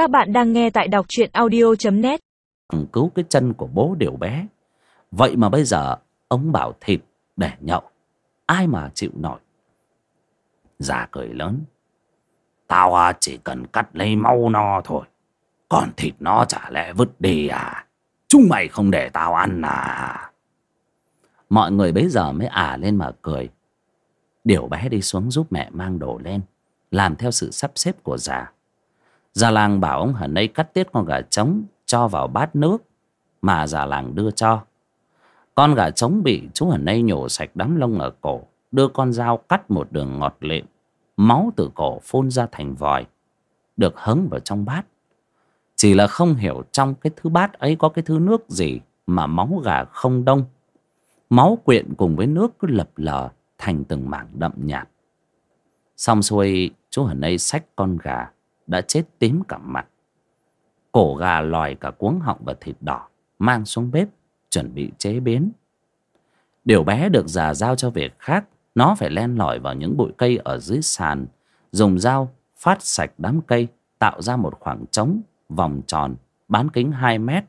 Các bạn đang nghe tại đọc truyện audio.net cứu cái chân của bố điều bé. Vậy mà bây giờ, ông bảo thịt để nhậu. Ai mà chịu nổi? Già cười lớn. Tao à, chỉ cần cắt lấy mau nó thôi. Còn thịt nó chả lẽ vứt đi à? Chúng mày không để tao ăn à? Mọi người bấy giờ mới ả lên mà cười. Điều bé đi xuống giúp mẹ mang đồ lên, làm theo sự sắp xếp của già gia làng bảo ông hẳn đây cắt tiết con gà trống cho vào bát nước mà già làng đưa cho. Con gà trống bị chú hẳn đây nhổ sạch đám lông ở cổ, đưa con dao cắt một đường ngọt lịm, máu từ cổ phun ra thành vòi, được hứng vào trong bát. Chỉ là không hiểu trong cái thứ bát ấy có cái thứ nước gì mà máu gà không đông. Máu quyện cùng với nước cứ lập lờ thành từng mảng đậm nhạt. Xong xuôi, chú hẳn đây xách con gà đã chết tím cả mặt. Cổ gà lòi cả cuống họng và thịt đỏ, mang xuống bếp, chuẩn bị chế biến. Điều bé được già giao cho việc khác, nó phải len lỏi vào những bụi cây ở dưới sàn, dùng dao phát sạch đám cây, tạo ra một khoảng trống, vòng tròn, bán kính hai mét.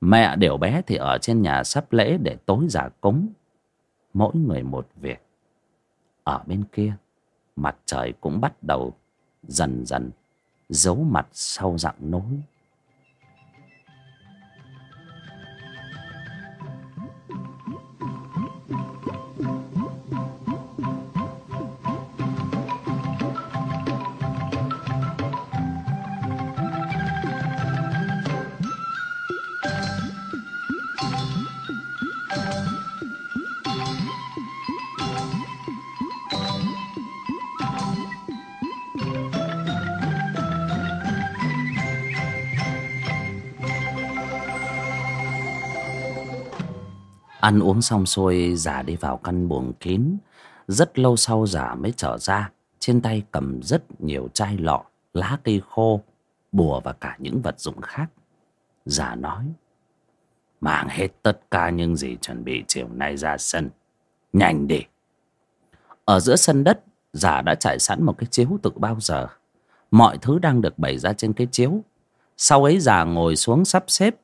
Mẹ điều bé thì ở trên nhà sắp lễ để tối giả cúng. Mỗi người một việc. Ở bên kia, mặt trời cũng bắt đầu dần dần giấu mặt sau dạng núi ăn uống xong xuôi giả đi vào căn buồng kín. Rất lâu sau giả mới trở ra. Trên tay cầm rất nhiều chai lọ, lá cây khô, bùa và cả những vật dụng khác. Giả nói, mang hết tất cả những gì chuẩn bị chiều nay ra sân. Nhanh đi. Ở giữa sân đất giả đã trải sẵn một cái chiếu từ bao giờ. Mọi thứ đang được bày ra trên cái chiếu. Sau ấy giả ngồi xuống sắp xếp.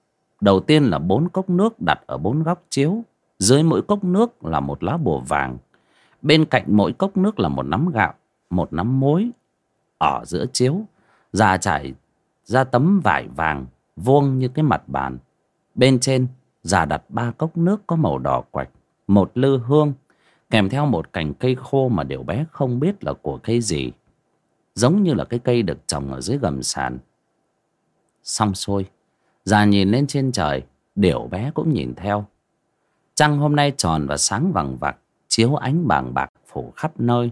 Đầu tiên là bốn cốc nước đặt ở bốn góc chiếu dưới mỗi cốc nước là một lá bùa vàng. Bên cạnh mỗi cốc nước là một nắm gạo, một nắm muối ở giữa chiếu già trải ra tấm vải vàng vuông như cái mặt bàn. Bên trên, già đặt ba cốc nước có màu đỏ quạch, một lư hương, kèm theo một cành cây khô mà điều bé không biết là của cây gì. Giống như là cái cây được trồng ở dưới gầm sàn. Xong xuôi, già nhìn lên trên trời điểu bé cũng nhìn theo trăng hôm nay tròn và sáng vằng vặc, chiếu ánh bàng bạc phủ khắp nơi.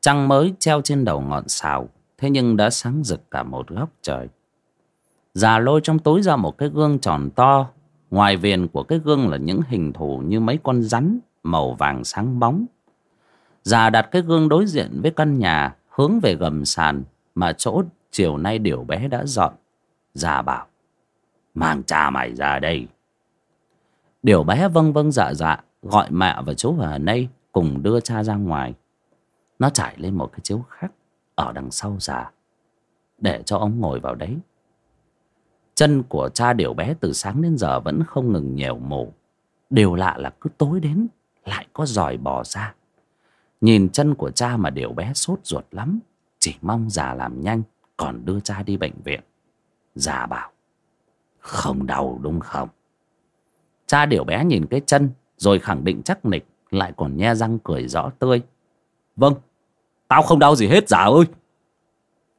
Trăng mới treo trên đầu ngọn sào, thế nhưng đã sáng rực cả một góc trời. Già lôi trong túi ra một cái gương tròn to, ngoài viền của cái gương là những hình thù như mấy con rắn màu vàng sáng bóng. Già đặt cái gương đối diện với căn nhà, hướng về gầm sàn mà chỗ chiều nay điều bé đã dọn. Già bảo, mang cha mày ra đây điều bé vâng vâng dạ dạ gọi mẹ và chú ở đây cùng đưa cha ra ngoài. Nó trải lên một cái chiếu khác ở đằng sau già, để cho ông ngồi vào đấy. Chân của cha điều bé từ sáng đến giờ vẫn không ngừng nhèo mổ. Điều lạ là cứ tối đến lại có giòi bò ra. Nhìn chân của cha mà điều bé sốt ruột lắm, chỉ mong già làm nhanh, còn đưa cha đi bệnh viện. Già bảo, không đau đúng không? Cha điều bé nhìn cái chân, rồi khẳng định chắc nịch, lại còn nhe răng cười rõ tươi. Vâng tao không đau gì hết, già ơi.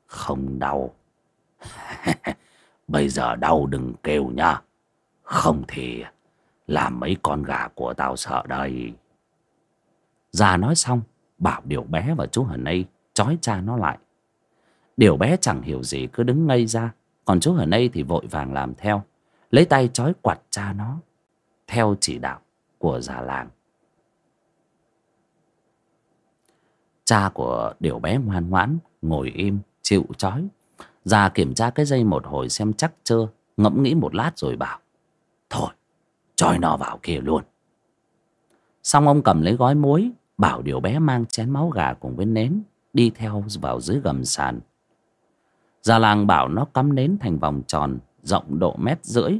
Không đau. Bây giờ đau đừng kêu nha. Không thì làm mấy con gà của tao sợ đây. Già nói xong, bảo điều bé và chú hờn đây chói cha nó lại. Điều bé chẳng hiểu gì, cứ đứng ngây ra. Còn chú hờn đây thì vội vàng làm theo, lấy tay chói quặt cha nó theo chỉ đạo của già làng. Cha của điều bé ngoan ngoãn ngồi im, chịu trói. Già kiểm tra cái dây một hồi xem chắc chưa, ngẫm nghĩ một lát rồi bảo, thôi trói nó vào kia luôn. Xong ông cầm lấy gói muối, bảo điều bé mang chén máu gà cùng với nến đi theo vào dưới gầm sàn. Già làng bảo nó cắm nến thành vòng tròn rộng độ mét rưỡi